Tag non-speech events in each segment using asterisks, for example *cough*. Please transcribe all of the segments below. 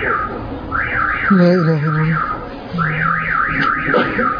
لا إله إلا الله.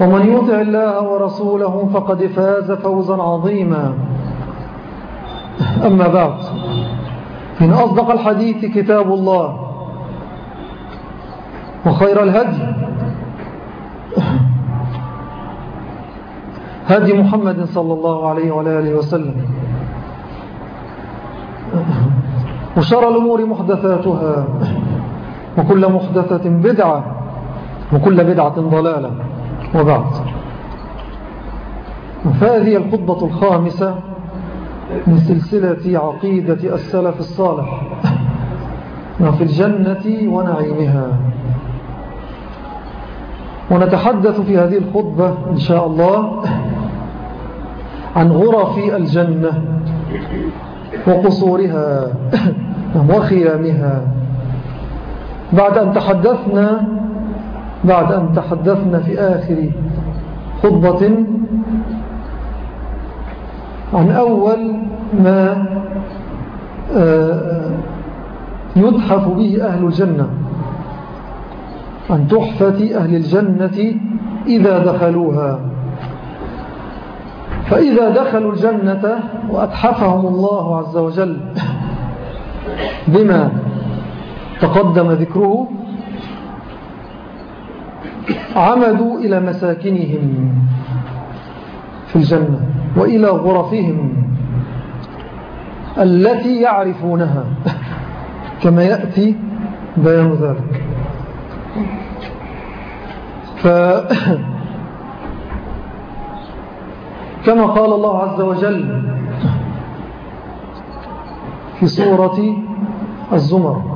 ومن يطع الله ورسوله فقد فاز فوزا عظيما. أما بعد من أصدق الحديث كتاب الله وخير الهدي هدي محمد صلى الله عليه وآله وسلم. وشر الأمور محدثاتها وكل محدثة بدعة وكل بدعة ضلالة. وبعد فهذه الخطبة الخامسة من سلسلة عقيدة السلف الصالح في الجنة ونعيمها. ونتحدث في هذه الخطبة إن شاء الله عن غرف الجنة وقصورها *coughs* وخيامها. بعد أن تحدثنا بعد أن تحدثنا في آخر خطبة عن أول ما يدحف به أهل الجنة عن تحفة أهل الجنة إذا دخلوها. فإذا دخلوا الجنة وأتحفهم الله عز وجل بما تقدم ذكره عمدوا إلى مساكنهم في الجنة وإلى غرفهم التي يعرفونها. *laughs* كما يأتي بيان ذلك. ف *laughs* كما قال الله عز وجل في سورة الزمر.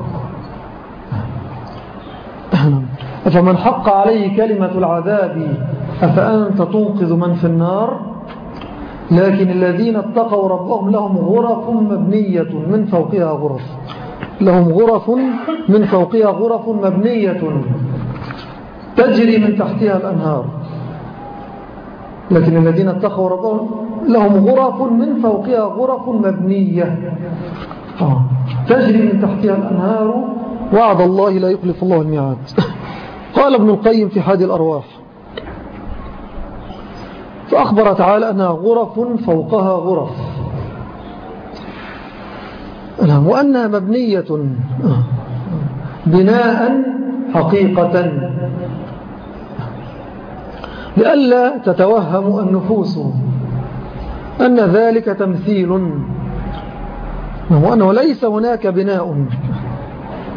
فمن حق عليه كلمة العذاب أفأنت تنقذ من في النار؟ لكن الذين اتقوا ربهم لهم غرف مبنية من فوقها غرف. لهم غرف من فوقها غرف مبنية تجري من تحتها الأنهار. لكن الذين اتقوا ربهم لهم غرف من فوقها غرف مبنية. تجري من تحتها الأنهار. وعد الله لا يخلف الله الميعاد. قال ابن القيم في حاد الأرواح. فأخبر تعالى أنها غرف فوقها غرف. وأنها مبنية بناء حقيقة. لئلا تتوهم النفوس أن ذلك تمثيل. وأنه ليس هناك بناء.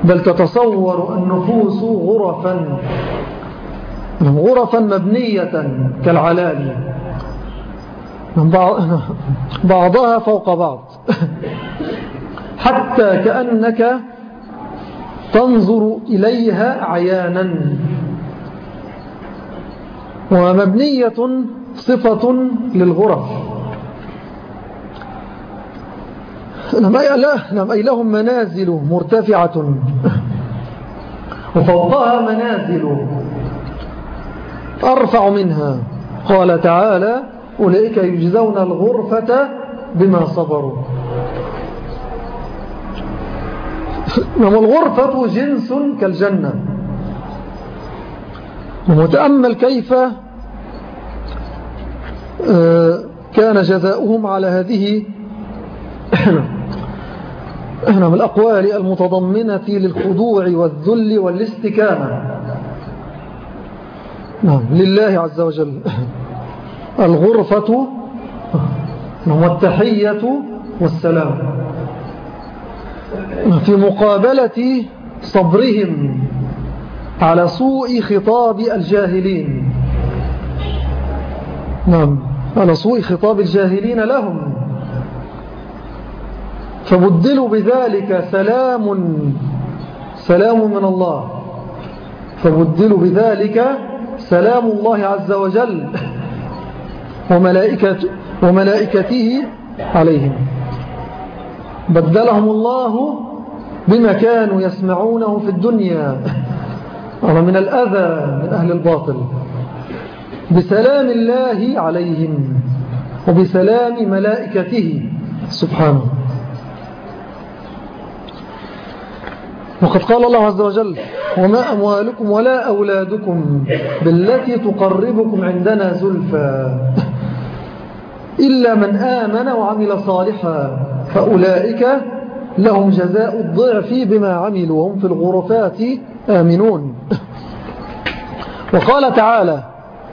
بل تتصور النفوس غرفا غرفا مبنية كالعلالي بعضها فوق بعض. حتى كأنك تنظر إليها عيانا. ومبنية صفة للغرف. نعم أي لهم منازل مرتفعة. وفوقها منازل أرفع منها. قال تعالى أولئك يجزون الغرفة بما صبروا. نعم الغرفة جنس كالجنة. ومتأمل كيف آه، كان جزاؤهم على هذه نعم الأقوال المتضمنة للخضوع والذل والاستكانة. نعم لله عز وجل. الغرفة والتحية والسلام. في مقابلة صبرهم على سوء خطاب الجاهلين. نعم على سوء خطاب الجاهلين لهم. فبدلوا بذلك سلام سلام من الله. فبدلوا بذلك سلام الله عز وجل وملائكته عليهم. بدلهم الله بما كانوا يسمعونه في الدنيا. ومن الأذى من أهل الباطل. بسلام الله عليهم وبسلام ملائكته. سبحانه. وقد قال الله عز وجل وما أموالكم ولا أولادكم بالتي تقربكم عندنا زلفا إلا من آمن وعمل صالحا فأولئك لهم جزاء الضعف بما عملوا وهم في الغرفات آمنون. وقال تعالى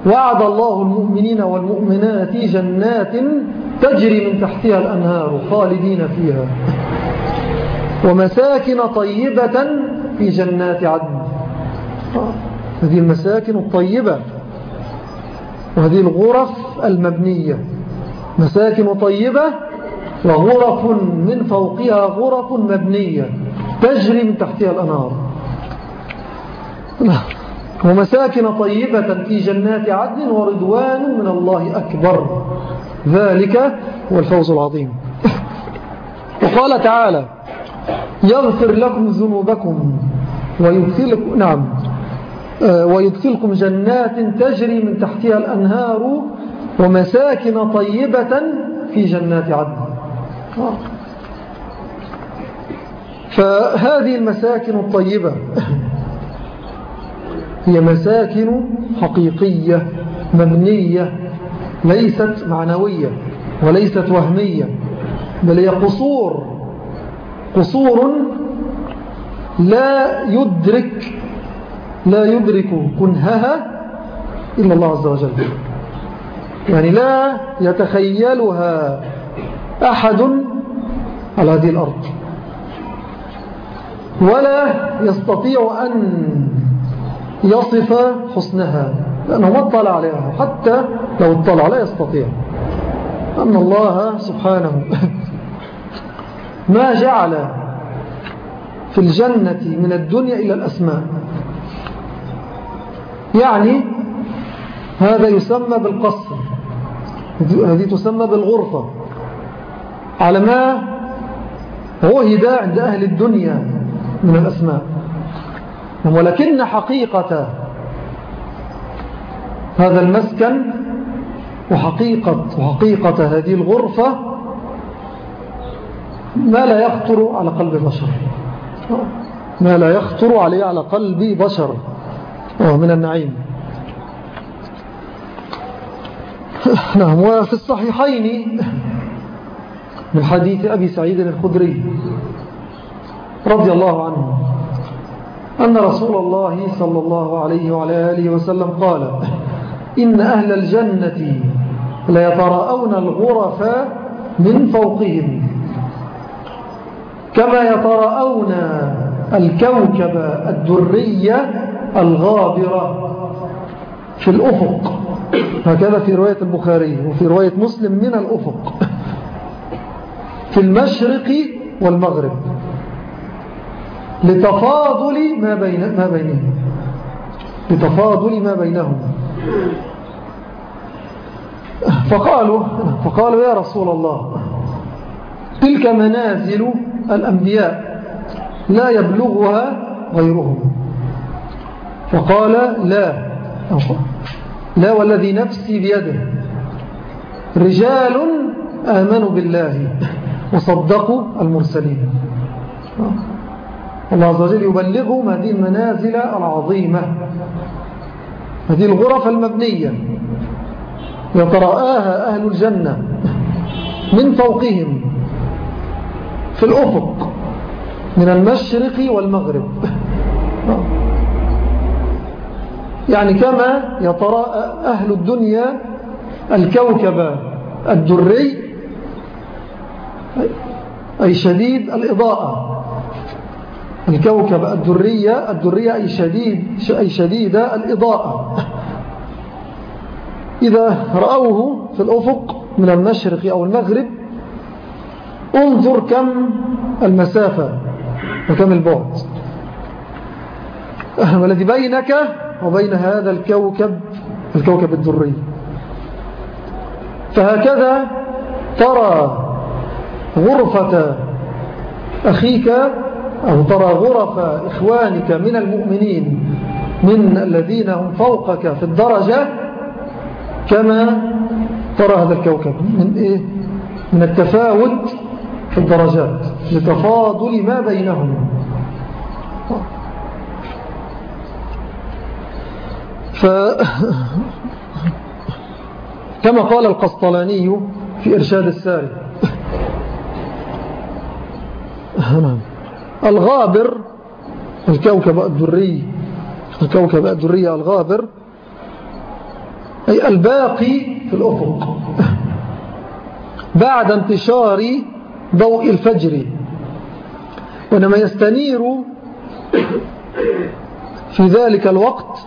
وعد الله المؤمنين والمؤمنات جنات تجري من تحتها الأنهار خالدين فيها. ومساكن طيبة في جنات عدن. هذه المساكن الطيبة. وهذه الغرف المبنية. مساكن طيبة وغرف من فوقها غرف مبنية تجري من تحتها الأنهار. ومساكن طيبة في جنات عدن ورضوان من الله أكبر. ذلك هو الفوز العظيم. وقال تعالى يغفر لكم ذنوبكم ويدخلكم نعم. آه، ويدخلكم جنات تجري من تحتها الأنهار ومساكن طيبة في جنات عدن. فهذه المساكن الطيبة هي مساكن حقيقية مبنية ليست معنوية وليست وهمية بل هي قصور قصور لا يدرك لا يدرك كنهها إلا الله عز وجل. يعني لا يتخيلها أحد على هذه الأرض. ولا يستطيع أن يصف حسنها لأنه ما اطلع عليها حتى لو اطلع لا يستطيع. أن الله سبحانه ما جعل في الجنة من الدنيا إلى الأسماء. يعني هذا يسمى بالقصر. هذه تسمى بالغرفة. على ما عهد عند أهل الدنيا من الأسماء. ولكن حقيقة هذا المسكن وحقيقة, وحقيقة هذه الغرفة ما لا يخطر على قلب بشر. ما لا يخطر عليه على قلب بشر. من النعيم. نعم وفي الصحيحين من حديث أبي سعيد الخدري رضي الله عنه أن رسول الله صلى الله عليه وعلى آله وسلم قال إن أهل الجنة ليتراءون الغرف من فوقهم. كما يتراءون الكوكب الدرية الغابرة في الأفق. هكذا في رواية البخاري وفي رواية مسلم من الأفق. في المشرق والمغرب. لتفاضل ما, بين ما بينهم. لتفاضل ما بينهم. فقالوا فقالوا يا رسول الله تلك منازل الأنبياء لا يبلغها غيرهم. فقال لا. لا والذي نفسي بيده. رجال آمنوا بالله وصدقوا المرسلين. الله عز وجل يبلغهم هذه المنازل العظيمة. هذه الغرف المبنية. يترآها أهل الجنة من فوقهم. في الأفق من المشرق والمغرب. يعني كما يترى أهل الدنيا الكوكب الدري أي شديد الإضاءة. الكوكب الدرية الدرية أي, شديد أي شديدة الإضاءة. إذا رأوه في الأفق من المشرق أو المغرب انظر كم المسافة وكم البعد. والذي بينك وبين هذا الكوكب الكوكب الدري فهكذا ترى غرفة أخيك أو ترى غرف إخوانك من المؤمنين من الذين هم فوقك في الدرجة كما ترى هذا الكوكب. من, إيه؟ من التفاوت في الدرجات لتفاضل ما بينهم ف *laughs* كما قال القسطلاني في إرشاد الساري. *laughs* الغابر الكوكب الدري الكوكب الدري الغابر أي الباقي في الأفق *laughs* بعد انتشار ضوء الفجر. وإنما يستنير في ذلك الوقت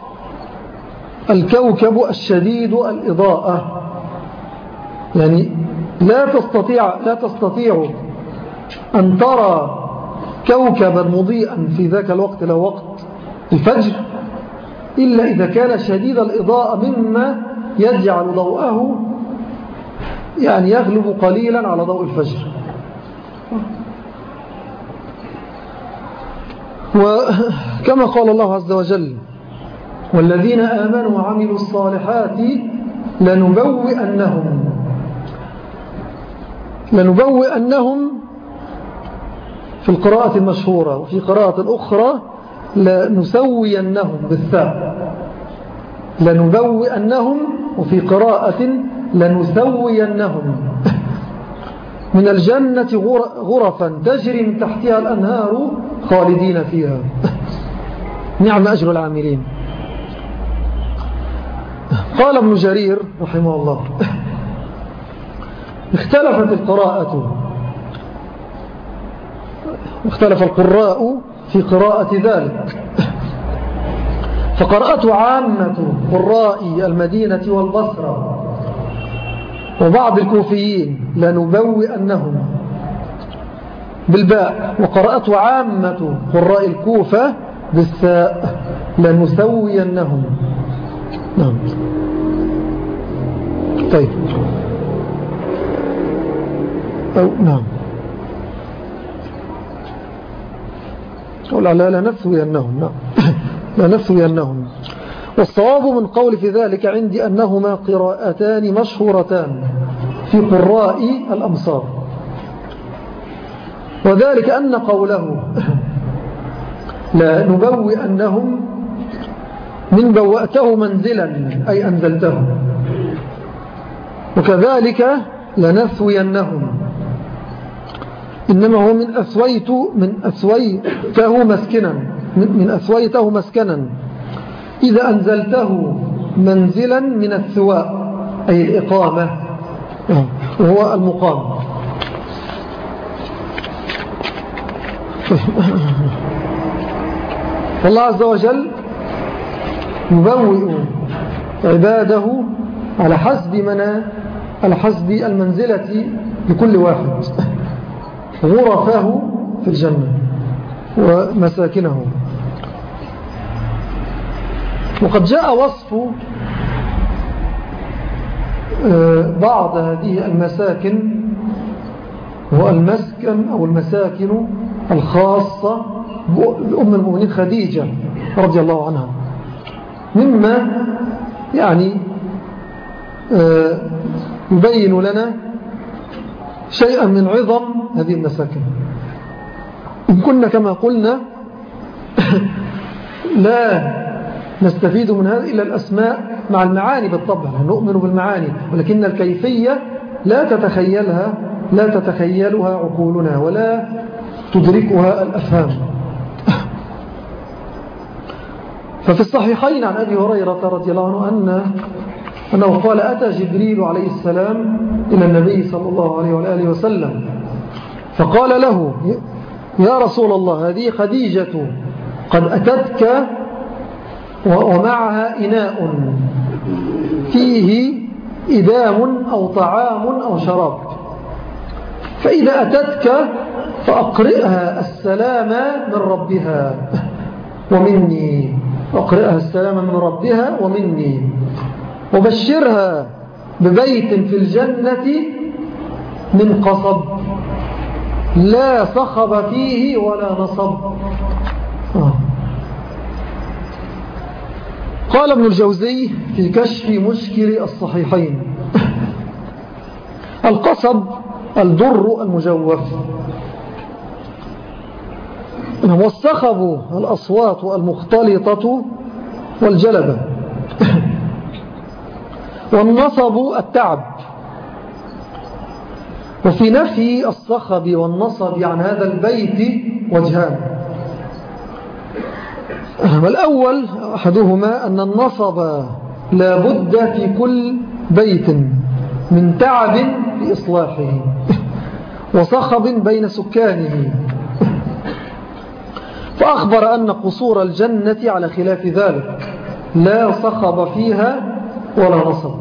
الكوكب الشديد الإضاءة يعني لا تستطيع, لا تستطيع أن ترى كوكبا مضيئا في ذاك الوقت له وقت الفجر إلا إذا كان شديد الإضاءة مما يجعل ضوءه يعني يغلب قليلا على ضوء الفجر. وكما قال الله عز وجل والذين آمنوا وعملوا الصالحات لنبوئنهم لنبوئنهم في القراءة المشهورة وفي قراءة أخرى لنسوينهم بالثاء لنبوئنهم وفي قراءة لنسوينهم. *laughs* من الجنة غرفا تجري من تحتها الأنهار خالدين فيها. *laughs* نعم أجر العاملين. قال ابن جرير رحمه الله. *laughs* اختلفت القراءة. اختلف القراء في قراءة ذلك. *laughs* فقرأت عامة قراء المدينة والبصرة. وبعض الكوفيين لنبوئنهم بالباء. وقرأت عامة قراء الكوفة بالساء. لنسوينهم. نعم. طيب. أو نعم. لا لا لا نثوينهم نعم. *coughs* لا نثوينهم والصواب من قول في ذلك عندي أنهما قراءتان مشهورتان في قراء الأمصار. وذلك أن قوله *laughs* لا نبوئ أنهم من بوأته منزلا أي أنزلته. وكذلك لنثوينهم إنما هو من أثويت من أثويته مسكنا من أثويته مسكنا. إذا أنزلته منزلا من الثواء أي الإقامة وهو المقام. فالله عز وجل يبوئ عباده على حسب منا على حسب المنزلة لكل واحد. غرفه في الجنة ومساكنه. وقد جاء وصف آه، بعض هذه المساكن هو المسكن أو المساكن الخاصة بأم المؤمنين خديجة رضي الله عنها. مما يعني آه، يبين لنا شيئا من عظم هذه المساكن. إن كنا كما قلنا *coughs* لا نستفيد من هذا إلا الأسماء مع المعاني بالطبع نؤمن بالمعاني ولكن الكيفية لا تتخيلها لا تتخيلها عقولنا ولا تدركها الأفهام. ففي الصحيحين عن أبي هريرة رضي الله عنه أن أنه قال أتى جبريل عليه السلام إلى النبي صلى الله عليه وآله وسلم فقال له يا رسول الله هذه خديجة قد أتتك ومعها إناء. فيه إدام أو طعام أو شراب. فإذا أتتك فأقرئها السلام من ربها ومني. أقرئها السلام من ربها ومني. وبشرها ببيت في الجنة من قصب. لا صخب فيه ولا نصب. آه. قال ابن الجوزي في كشف مشكل الصحيحين. *laughs* القصب الدر المجوف. والصخب الأصوات المختلطة والجلبة. *laughs* والنصب التعب. وفي نفي الصخب والنصب عن هذا البيت وجهان. *coughs* الأول أحدهما أن النصب لا بد في كل بيت من تعب في إصلاحه *coughs* وصخب بين سكانه. فأخبر أن قصور الجنة على خلاف ذلك لا صخب فيها ولا نصب.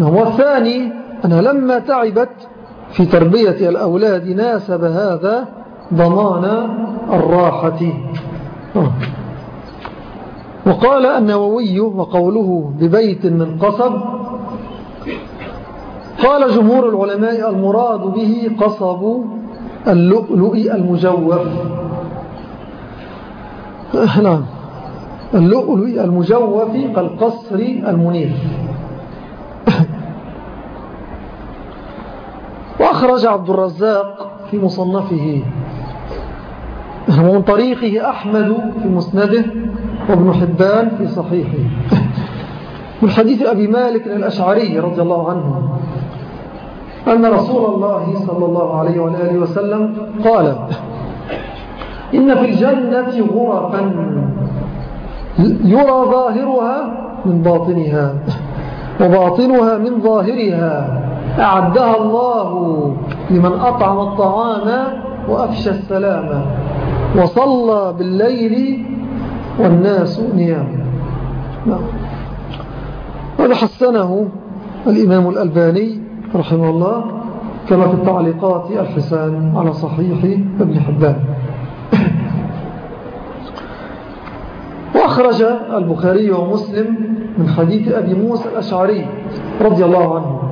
*coughs* والثاني أنها لما تعبت في تربية الأولاد ناسب هذا ضمان الراحة. وقال النووي وقوله ببيت من قصب قال جمهور العلماء المراد به قصب اللؤلؤ المجوف. نعم. اللؤلؤ المجوف كالقصر المنير. *coughs* وأخرج عبد الرزاق في مصنفه. ومن طريقه أحمد في مسنده وابن حبان في صحيحه. من حديث أبي مالك الأشعري رضي الله عنه أن رسول الله صلى الله عليه وآله وسلم قال إن في الجنة غرفا يرى ظاهرها من باطنها وباطنها من ظاهرها أعدها الله لمن أطعم الطعام وأفشى السلام. وصلى بالليل والناس نيام نعم. هذا حسنه الإمام الألباني رحمه الله كما في التعليقات الحسان على صحيح ابن حبان *coughs* وأخرج البخاري ومسلم من حديث أبي موسى الأشعري رضي الله عنه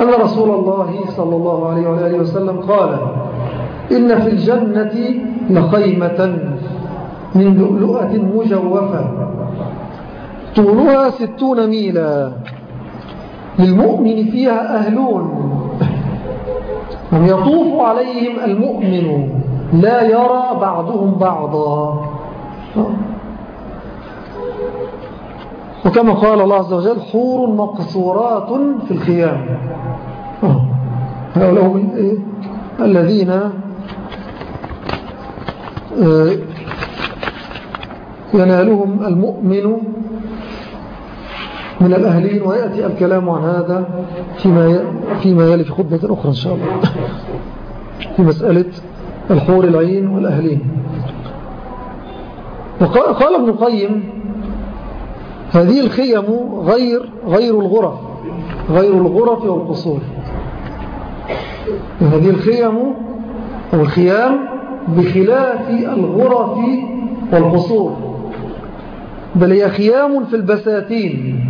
أن رسول الله صلى الله عليه وآله وسلم قال إن في الجنة لخيمة من لؤلؤة مجوفة. طولها ستون ميلا. للمؤمن فيها أهلون. يطوف عليهم المؤمن لا يرى بعضهم بعضا. وكما قال الله عز وجل حور مقصورات في الخيام. هؤلاء هم إيه؟ الذين آه، ينالهم المؤمن من الأهلين ويأتي الكلام عن هذا فيما فيما يلي في خطبة أخرى إن شاء الله. *laughs* في مسألة الحور العين والأهلين. وقال ابن القيم هذه الخيم غير غير الغرف غير الغرف والقصور. هذه الخيم والخيام بخلاف الغرف والقصور. بل هي خيام في البساتين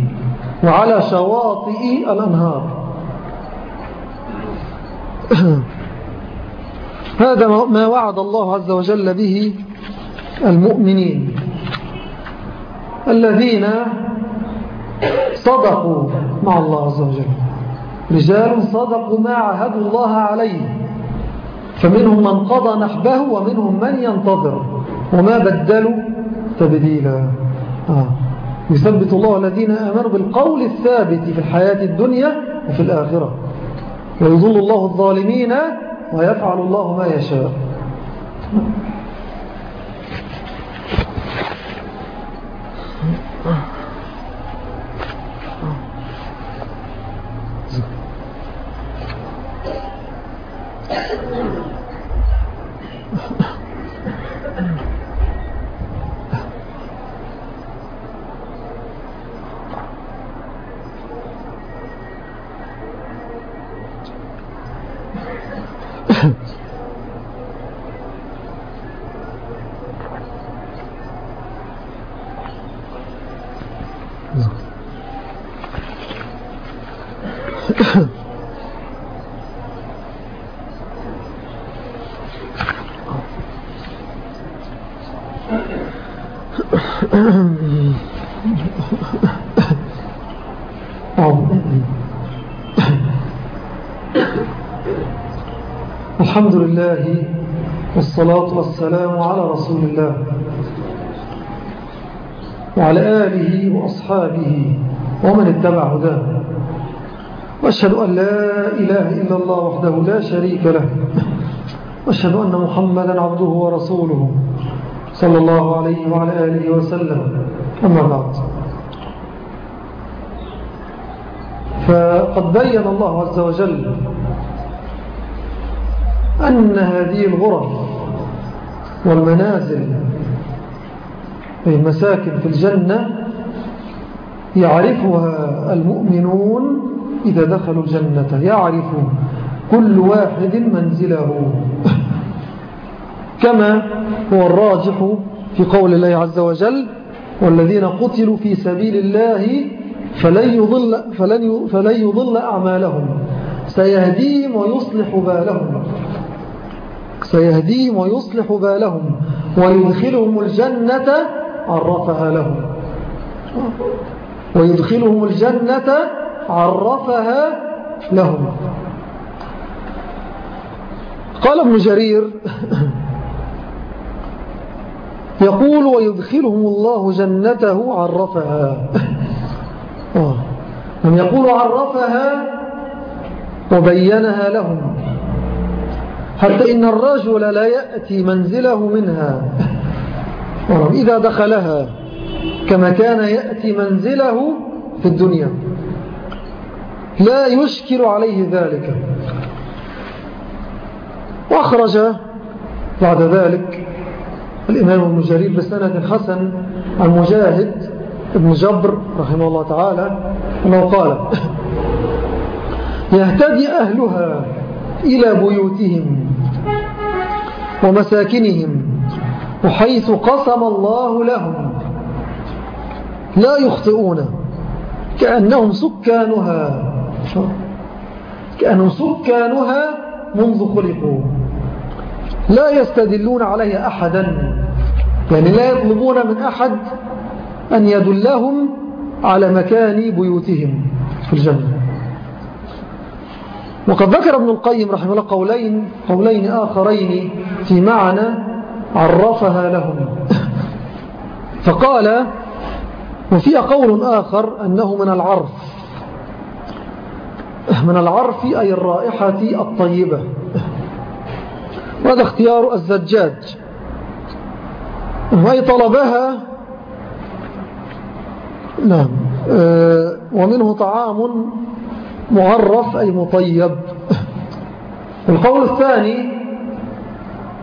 وعلى شواطئ الأنهار. *clears throat* هذا ما وعد الله عز وجل به المؤمنين. الذين صدقوا مع الله عز وجل. رجال صدقوا ما عهدوا الله عليه. فمنهم من قضى نحبه ومنهم من ينتظر. وما بدلوا تبديلا. آه. يثبت الله الذين آمنوا بالقول الثابت في الحياة الدنيا وفي الآخرة. ويظل الله الظالمين ويفعل الله ما يشاء. الحمد لله والصلاة والسلام على رسول الله وعلى آله وأصحابه ومن اتبع هداه. وأشهد أن لا إله إلا الله وحده لا شريك له. وأشهد أن محمدا عبده ورسوله. صلى الله عليه وعلى آله وسلم. أما بعد. فقد بين الله عز وجل أن هذه الغرف والمنازل المساكن في الجنة يعرفها المؤمنون إذا دخلوا الجنة. يعرف كل واحد منزله. كما هو الراجح في قول الله عز وجل والذين قتلوا في سبيل الله فلن يضل, فلن فلن يضل أعمالهم سيهديهم ويصلح بالهم سيهديهم ويصلح بالهم ويدخلهم الجنة عرفها لهم ويدخلهم الجنة عرفها لهم. قال ابن جرير يقول ويدخلهم الله جنته عرفها. من يقول عرفها وبينها لهم. حتى إن الرجل لا يأتي منزله منها. إذا دخلها كما كان يأتي منزله في الدنيا. لا يشكل عليه ذلك. وأخرج بعد ذلك الإمام ابن جرير بسنة حسن عن مجاهد ابن جبر رحمه الله تعالى أنه قال يهتدي أهلها إلى بيوتهم ومساكنهم وحيث قسم الله لهم لا يخطئون كأنهم سكانها كأنهم سكانها منذ خلقوا. لا يستدلون عليها أحدا. يعني لا يطلبون من أحد أن يدلهم على مكان بيوتهم في الجنة. وقد ذكر ابن القيم رحمه الله قولين, قولين آخرين في معنى عرفها لهم. فقال وفي قول آخر أنه من العرف. من العرف أي الرائحة الطيبة. وهذا اختيار الزجاج؟ وأي طلبها. نعم. آه، ومنه طعام معرف أي مطيب. القول الثاني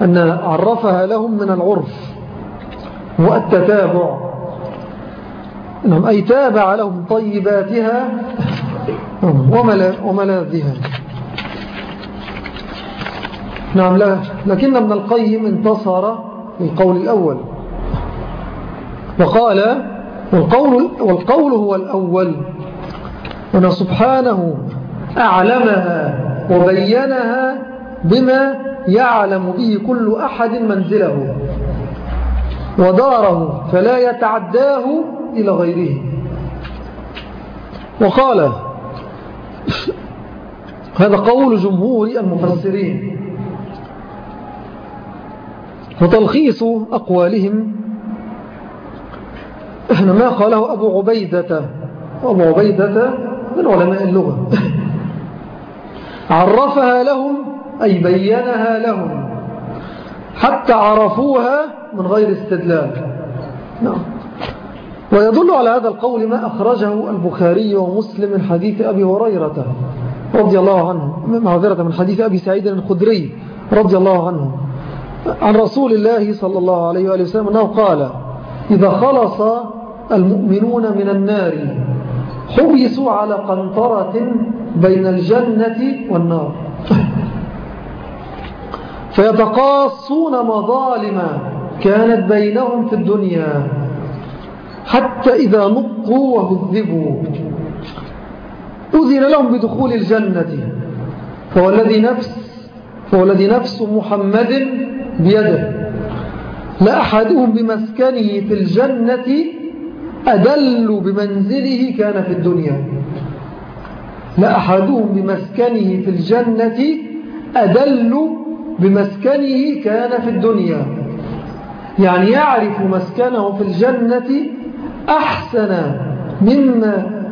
أن عرفها لهم من العرف هو التتابع نعم أي تابع لهم طيباتها وملاذها. نعم لا. لكن ابن القيم انتصر للقول الأول. وقال والقول, والقول هو الأول. أن سبحانه أعلمها وبينها بما يعلم به كل أحد منزله وداره فلا يتعداه إلى غيره. وقال هذا قول جمهور المفسرين. وتلخيص أقوالهم. ما قاله أبو عبيدة. أبو عبيدة من علماء اللغة. عرفها لهم أي بينها لهم. حتى عرفوها من غير استدلال. نعم. ويدل على هذا القول ما أخرجه البخاري ومسلم من حديث أبي هريرة رضي الله عنه. معذرة من حديث أبي سعيد الخدري رضي الله عنه. عن رسول الله صلى الله عليه وآله وسلم أنه قال إذا خلص المؤمنون من النار حبسوا على قنطرة بين الجنة والنار. فيتقاصون مظالم كانت بينهم في الدنيا حتى إذا نقوا وهذبوا. أذن لهم بدخول الجنة. فهو الذي نفس فهو الذي نفس محمد بيده. لأحدهم بمسكنه في الجنة أدل بمنزله كان في الدنيا. لأحدهم بمسكنه في الجنة أدل بمسكنه كان في الدنيا. يعني يعرف مسكنه في الجنة أحسن مما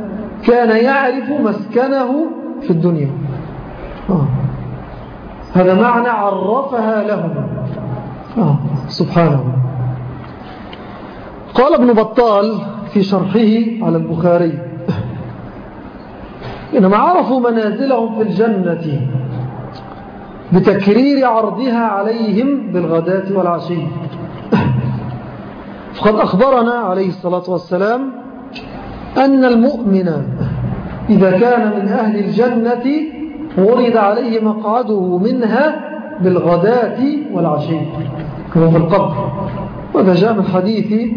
كان يعرف مسكنه في الدنيا. آه. هذا معنى عرفها لهم. سبحانه. قال ابن بطال في شرحه على البخاري إنما عرفوا منازلهم في الجنة بتكرير عرضها عليهم بالغداة والعشي. فقد أخبرنا عليه الصلاة والسلام أن المؤمن إذا كان من أهل الجنة ورد عليه مقعده منها بالغداة والعشي. هو في القبر وهذا جاء من حديث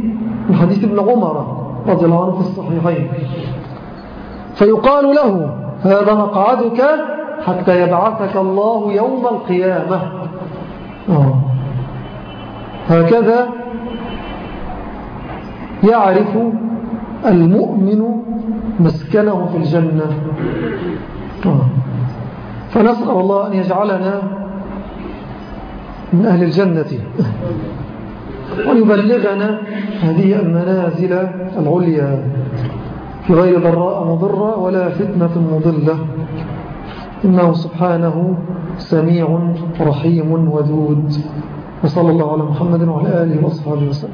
من حديث ابن عمر رضي الله عنه في الصحيحين فيقال له هذا مقعدك حتى يبعثك الله يوم القيامة آه. هكذا يعرف المؤمن مسكنه في الجنة آه. فنسأل الله أن يجعلنا من أهل الجنة. ويبلغنا هذه المنازل العليا. في غير ضراء مضرة ولا فتنة مضلة. إنه سبحانه سميع رحيم ودود. وصلى الله على محمد وعلى آله وصحبه وسلم.